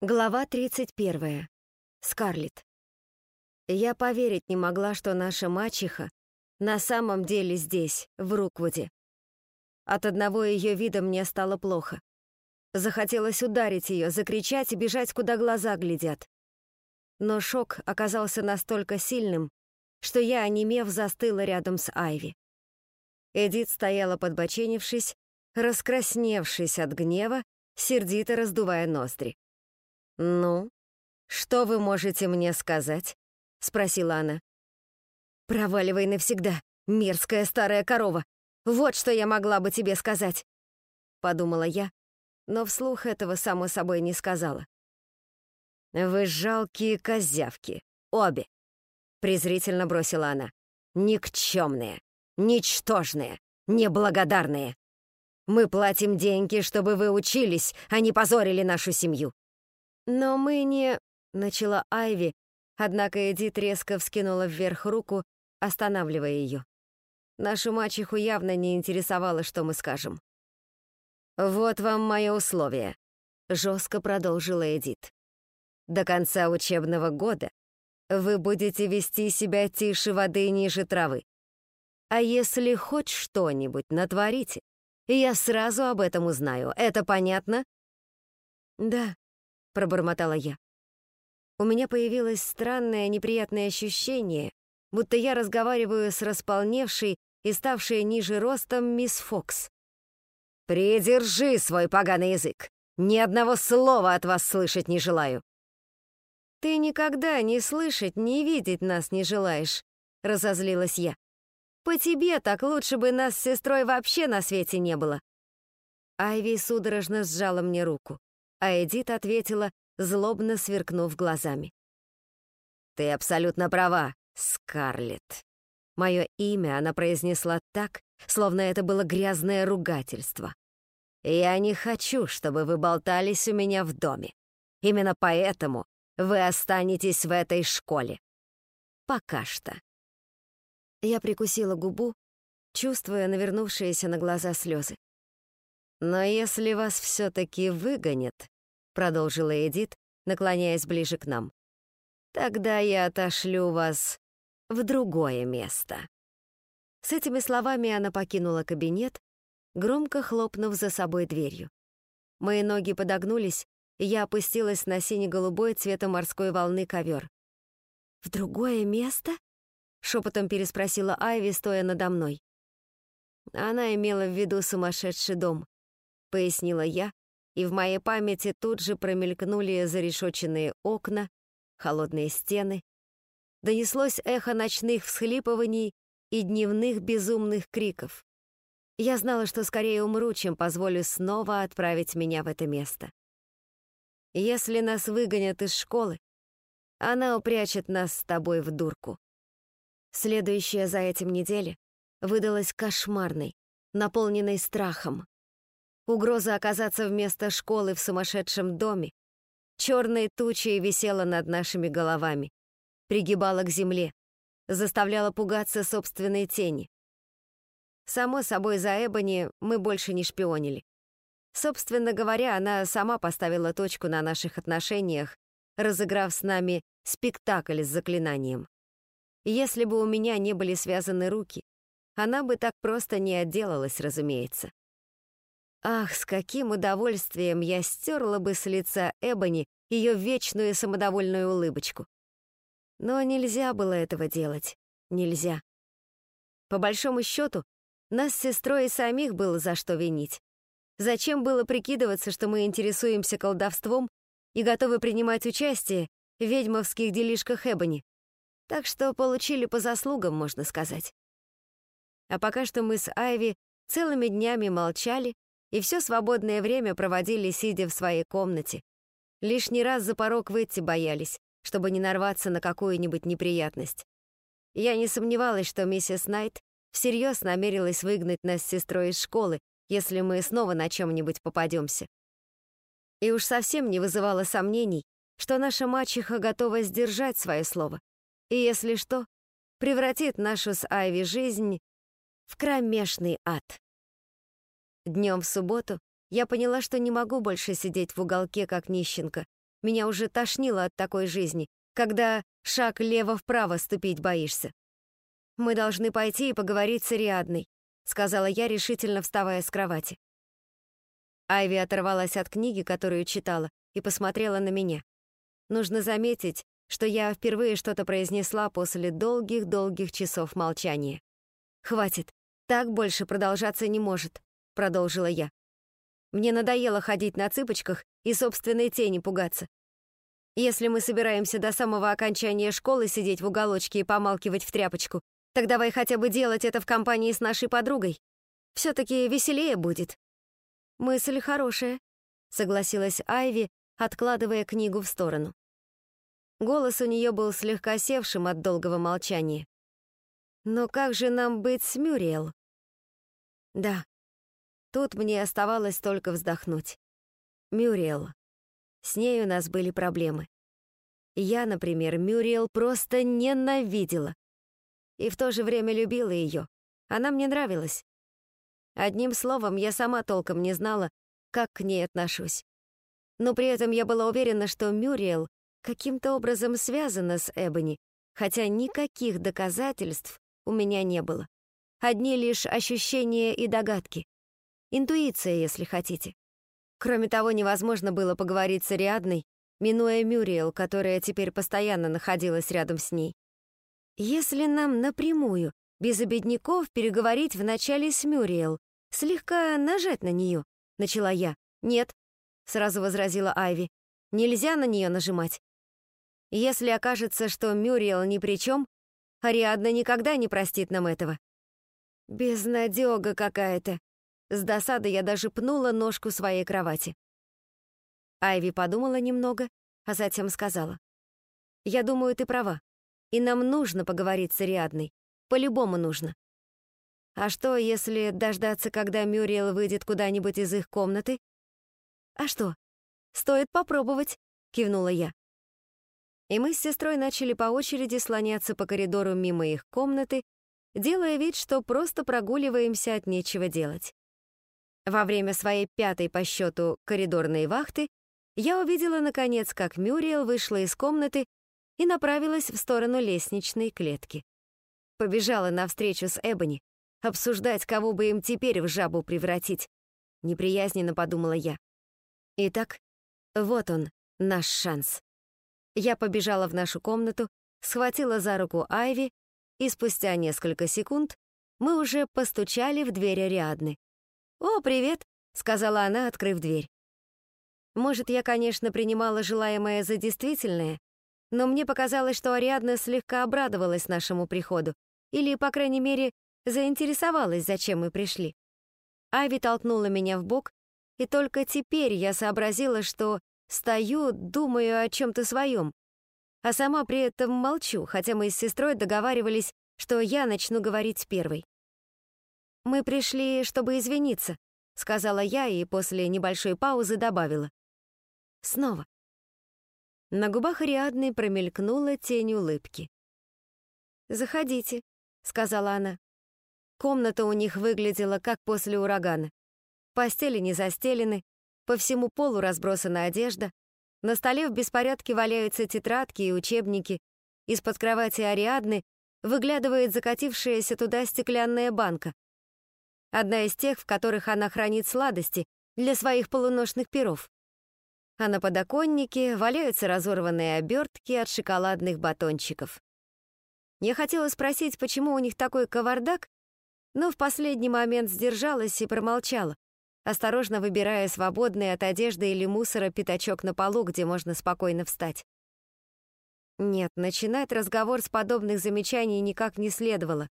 Глава 31. Скарлетт. Я поверить не могла, что наша мачеха на самом деле здесь, в Руквуде. От одного ее вида мне стало плохо. Захотелось ударить ее, закричать и бежать, куда глаза глядят. Но шок оказался настолько сильным, что я, онемев, застыла рядом с Айви. Эдит стояла подбоченившись, раскрасневшись от гнева, сердито раздувая ноздри. «Ну, что вы можете мне сказать?» — спросила она. «Проваливай навсегда, мерзкая старая корова! Вот что я могла бы тебе сказать!» Подумала я, но вслух этого, само собой, не сказала. «Вы жалкие козявки, обе!» — презрительно бросила она. «Никчемные, ничтожные, неблагодарные! Мы платим деньги, чтобы вы учились, а не позорили нашу семью. «Но мы не...» — начала Айви, однако Эдит резко вскинула вверх руку, останавливая ее. Нашу мачеху явно не интересовало, что мы скажем. «Вот вам мое условие», — жестко продолжила Эдит. «До конца учебного года вы будете вести себя тише воды ниже травы. А если хоть что-нибудь натворите, я сразу об этом узнаю. Это понятно?» «Да», пробормотала я. У меня появилось странное неприятное ощущение, будто я разговариваю с располневшей и ставшей ниже ростом мисс Фокс. «Придержи свой поганый язык! Ни одного слова от вас слышать не желаю!» «Ты никогда ни слышать, ни видеть нас не желаешь», — разозлилась я. «По тебе так лучше бы нас с сестрой вообще на свете не было». Айви судорожно сжала мне руку а Эдит ответила, злобно сверкнув глазами. «Ты абсолютно права, Скарлетт». Мое имя она произнесла так, словно это было грязное ругательство. «Я не хочу, чтобы вы болтались у меня в доме. Именно поэтому вы останетесь в этой школе. Пока что». Я прикусила губу, чувствуя навернувшиеся на глаза слезы. «Но если вас все-таки выгонят», — продолжила Эдит, наклоняясь ближе к нам, «тогда я отошлю вас в другое место». С этими словами она покинула кабинет, громко хлопнув за собой дверью. Мои ноги подогнулись, я опустилась на сине-голубой цвета морской волны ковер. «В другое место?» — шепотом переспросила Айви, стоя надо мной. Она имела в виду сумасшедший дом. — пояснила я, и в моей памяти тут же промелькнули зарешоченные окна, холодные стены. Донеслось эхо ночных всхлипываний и дневных безумных криков. Я знала, что скорее умру, чем позволю снова отправить меня в это место. Если нас выгонят из школы, она упрячет нас с тобой в дурку. Следующая за этим неделя выдалась кошмарной, наполненной страхом, Угроза оказаться вместо школы в сумасшедшем доме черной тучей висела над нашими головами, пригибала к земле, заставляла пугаться собственной тени. Само собой, за Эбони мы больше не шпионили. Собственно говоря, она сама поставила точку на наших отношениях, разыграв с нами спектакль с заклинанием. Если бы у меня не были связаны руки, она бы так просто не отделалась, разумеется. Ах, с каким удовольствием я стерла бы с лица Эбони ее вечную самодовольную улыбочку. Но нельзя было этого делать. Нельзя. По большому счету, нас с сестрой и самих было за что винить. Зачем было прикидываться, что мы интересуемся колдовством и готовы принимать участие в ведьмовских делишках Эбони? Так что получили по заслугам, можно сказать. А пока что мы с Айви целыми днями молчали и все свободное время проводили, сидя в своей комнате. Лишний раз за порог выйти боялись, чтобы не нарваться на какую-нибудь неприятность. Я не сомневалась, что миссис Найт всерьез намерилась выгнать нас с сестрой из школы, если мы снова на чем-нибудь попадемся. И уж совсем не вызывало сомнений, что наша мачеха готова сдержать свое слово. И если что, превратит нашу с Айви жизнь в кромешный ад. Днем в субботу я поняла, что не могу больше сидеть в уголке, как нищенка, Меня уже тошнило от такой жизни, когда шаг лево-вправо ступить боишься. «Мы должны пойти и поговорить с Ариадной», сказала я, решительно вставая с кровати. Айви оторвалась от книги, которую читала, и посмотрела на меня. Нужно заметить, что я впервые что-то произнесла после долгих-долгих часов молчания. «Хватит, так больше продолжаться не может», — продолжила я. «Мне надоело ходить на цыпочках и собственной тени пугаться. Если мы собираемся до самого окончания школы сидеть в уголочке и помалкивать в тряпочку, так давай хотя бы делать это в компании с нашей подругой. Все-таки веселее будет». «Мысль хорошая», — согласилась Айви, откладывая книгу в сторону. Голос у нее был слегка севшим от долгого молчания. «Но как же нам быть с Мюриэл?» «Да, тут мне оставалось только вздохнуть. Мюриэл. С ней у нас были проблемы. Я, например, Мюриэл просто ненавидела. И в то же время любила ее. Она мне нравилась. Одним словом, я сама толком не знала, как к ней отношусь. Но при этом я была уверена, что Мюриэл каким-то образом связана с Эбони, хотя никаких доказательств у меня не было. Одни лишь ощущения и догадки. Интуиция, если хотите. Кроме того, невозможно было поговорить с Ариадной, минуя Мюриэл, которая теперь постоянно находилась рядом с ней. Если нам напрямую, без обедняков, переговорить вначале с Мюриэл, слегка нажать на нее, начала я. Нет, сразу возразила Айви. Нельзя на нее нажимать. Если окажется, что Мюриэл ни при чем, Ариадна никогда не простит нам этого. Безнадега какая-то. С досады я даже пнула ножку своей кровати. Айви подумала немного, а затем сказала. «Я думаю, ты права. И нам нужно поговорить с Ариадной. По-любому нужно. А что, если дождаться, когда Мюриэл выйдет куда-нибудь из их комнаты? А что? Стоит попробовать, кивнула я. И мы с сестрой начали по очереди слоняться по коридору мимо их комнаты, делая вид, что просто прогуливаемся от нечего делать. Во время своей пятой по счету коридорной вахты я увидела, наконец, как Мюриэл вышла из комнаты и направилась в сторону лестничной клетки. Побежала навстречу с Эбони, Обсуждать, кого бы им теперь в жабу превратить. Неприязненно подумала я. Итак, вот он, наш шанс. Я побежала в нашу комнату, схватила за руку Айви, и спустя несколько секунд мы уже постучали в дверь Ариадны. «О, привет!» — сказала она, открыв дверь. Может, я, конечно, принимала желаемое за действительное, но мне показалось, что Ариадна слегка обрадовалась нашему приходу, или, по крайней мере, заинтересовалась, зачем мы пришли. Ави толкнула меня в бок, и только теперь я сообразила, что стою, думаю о чем-то своем, а сама при этом молчу, хотя мы с сестрой договаривались, что я начну говорить первой. «Мы пришли, чтобы извиниться», — сказала я и после небольшой паузы добавила. «Снова». На губах Ариадны промелькнула тень улыбки. «Заходите», — сказала она. Комната у них выглядела как после урагана. Постели не застелены, по всему полу разбросана одежда, на столе в беспорядке валяются тетрадки и учебники, из-под кровати Ариадны выглядывает закатившаяся туда стеклянная банка. Одна из тех, в которых она хранит сладости для своих полуношных перов. А на подоконнике валяются разорванные обертки от шоколадных батончиков. Я хотела спросить, почему у них такой кавардак, но в последний момент сдержалась и промолчала, осторожно выбирая свободный от одежды или мусора пятачок на полу, где можно спокойно встать. Нет, начинать разговор с подобных замечаний никак не следовало,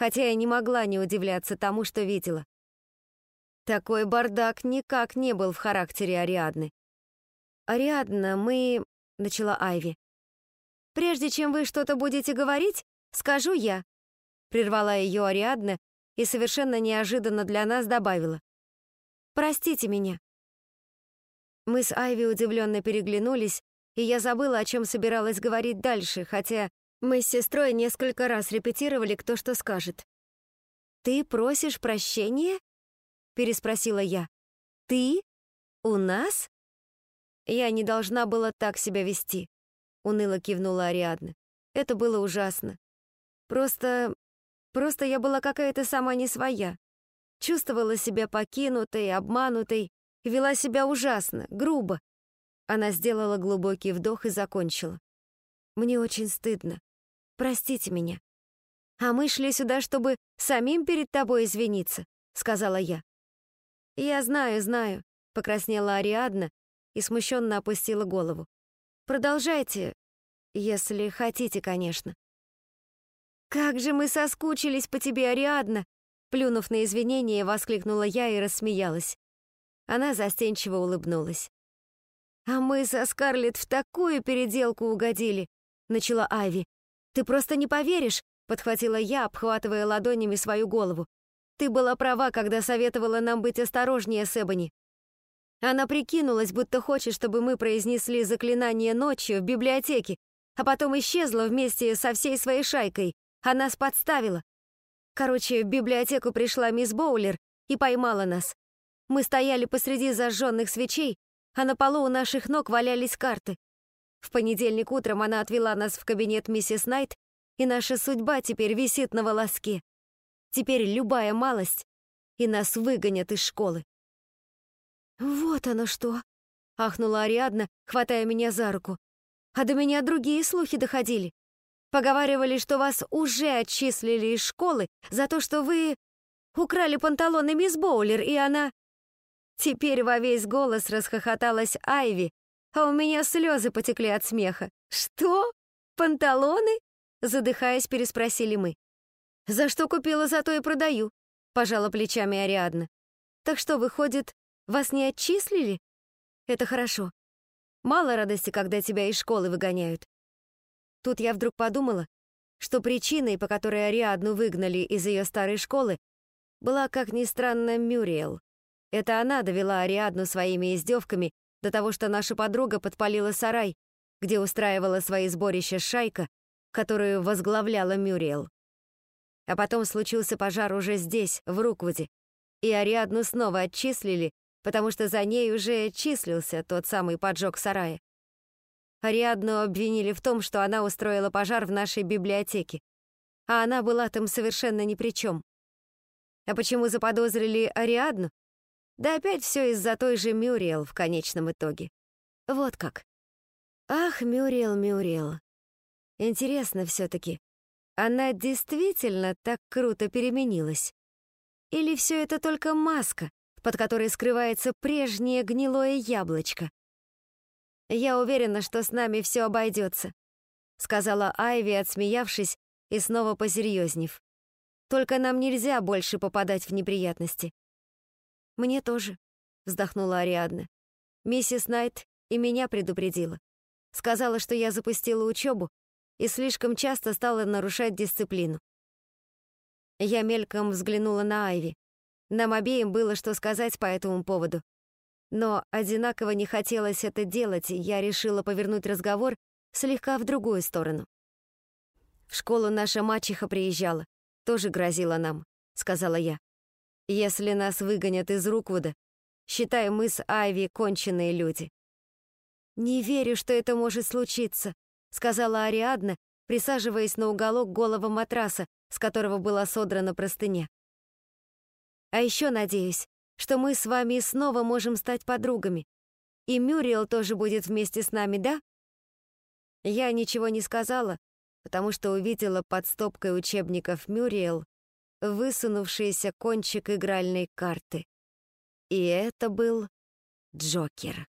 хотя я не могла не удивляться тому, что видела. Такой бардак никак не был в характере Ариадны. «Ариадна, мы...» — начала Айви. «Прежде чем вы что-то будете говорить, скажу я», — прервала ее Ариадна и совершенно неожиданно для нас добавила. «Простите меня». Мы с Айви удивленно переглянулись, и я забыла, о чем собиралась говорить дальше, хотя мы с сестрой несколько раз репетировали, кто что скажет. «Ты просишь прощения?» — переспросила я. «Ты? У нас?» Я не должна была так себя вести, уныло кивнула Ариадна. Это было ужасно. Просто... просто я была какая-то сама не своя. Чувствовала себя покинутой, обманутой, вела себя ужасно, грубо. Она сделала глубокий вдох и закончила. Мне очень стыдно. Простите меня. А мы шли сюда, чтобы самим перед тобой извиниться, сказала я. Я знаю, знаю, покраснела Ариадна и смущенно опустила голову. Продолжайте, если хотите, конечно. Как же мы соскучились по тебе, Ариадна, плюнув на извинения, воскликнула я и рассмеялась. Она застенчиво улыбнулась. «А мы со Скарлетт в такую переделку угодили!» — начала Айви. «Ты просто не поверишь!» — подхватила я, обхватывая ладонями свою голову. «Ты была права, когда советовала нам быть осторожнее с Эбони. Она прикинулась, будто хочет, чтобы мы произнесли заклинание ночью в библиотеке, а потом исчезла вместе со всей своей шайкой. Она нас подставила. Короче, в библиотеку пришла мисс Боулер и поймала нас. Мы стояли посреди зажженных свечей, а на полу у наших ног валялись карты. В понедельник утром она отвела нас в кабинет миссис Найт, и наша судьба теперь висит на волоске. Теперь любая малость, и нас выгонят из школы. «Вот оно что!» — ахнула Ариадна, хватая меня за руку. «А до меня другие слухи доходили. Поговаривали, что вас уже отчислили из школы за то, что вы украли панталоны мисс Боулер, и она...» Теперь во весь голос расхохоталась Айви, а у меня слезы потекли от смеха. «Что? Панталоны?» Задыхаясь, переспросили мы. «За что купила, за то и продаю», — пожала плечами Ариадна. «Так что, выходит, вас не отчислили? Это хорошо. Мало радости, когда тебя из школы выгоняют. Тут я вдруг подумала, что причиной, по которой Ариадну выгнали из ее старой школы, была, как ни странно, Мюриэл. Это она довела Ариадну своими издевками до того, что наша подруга подпалила сарай, где устраивала свои сборища шайка, которую возглавляла Мюриэл. А потом случился пожар уже здесь, в Руквуде, и Ариадну снова отчислили, потому что за ней уже числился тот самый поджог сарая. Ариадну обвинили в том, что она устроила пожар в нашей библиотеке, а она была там совершенно ни при чем. А почему заподозрили Ариадну? Да опять все из-за той же Мюриэл в конечном итоге. Вот как. Ах, Мюриэл, Мюриэл. Интересно все-таки, она действительно так круто переменилась? Или все это только маска, под которой скрывается прежнее гнилое яблочко? Я уверена, что с нами все обойдется, сказала Айви, отсмеявшись и снова посерьезнев. Только нам нельзя больше попадать в неприятности. «Мне тоже», — вздохнула Ариадна. «Миссис Найт и меня предупредила. Сказала, что я запустила учебу и слишком часто стала нарушать дисциплину. Я мельком взглянула на Айви. Нам обеим было что сказать по этому поводу. Но одинаково не хотелось это делать, и я решила повернуть разговор слегка в другую сторону. «В школу наша мачеха приезжала, тоже грозила нам», — сказала я. Если нас выгонят из Руквуда, считай, мы с Айви конченые люди. «Не верю, что это может случиться», — сказала Ариадна, присаживаясь на уголок голого матраса, с которого была содрана простыня. «А еще надеюсь, что мы с вами снова можем стать подругами. И Мюриел тоже будет вместе с нами, да?» Я ничего не сказала, потому что увидела под стопкой учебников Мюриел высунувшийся кончик игральной карты. И это был Джокер.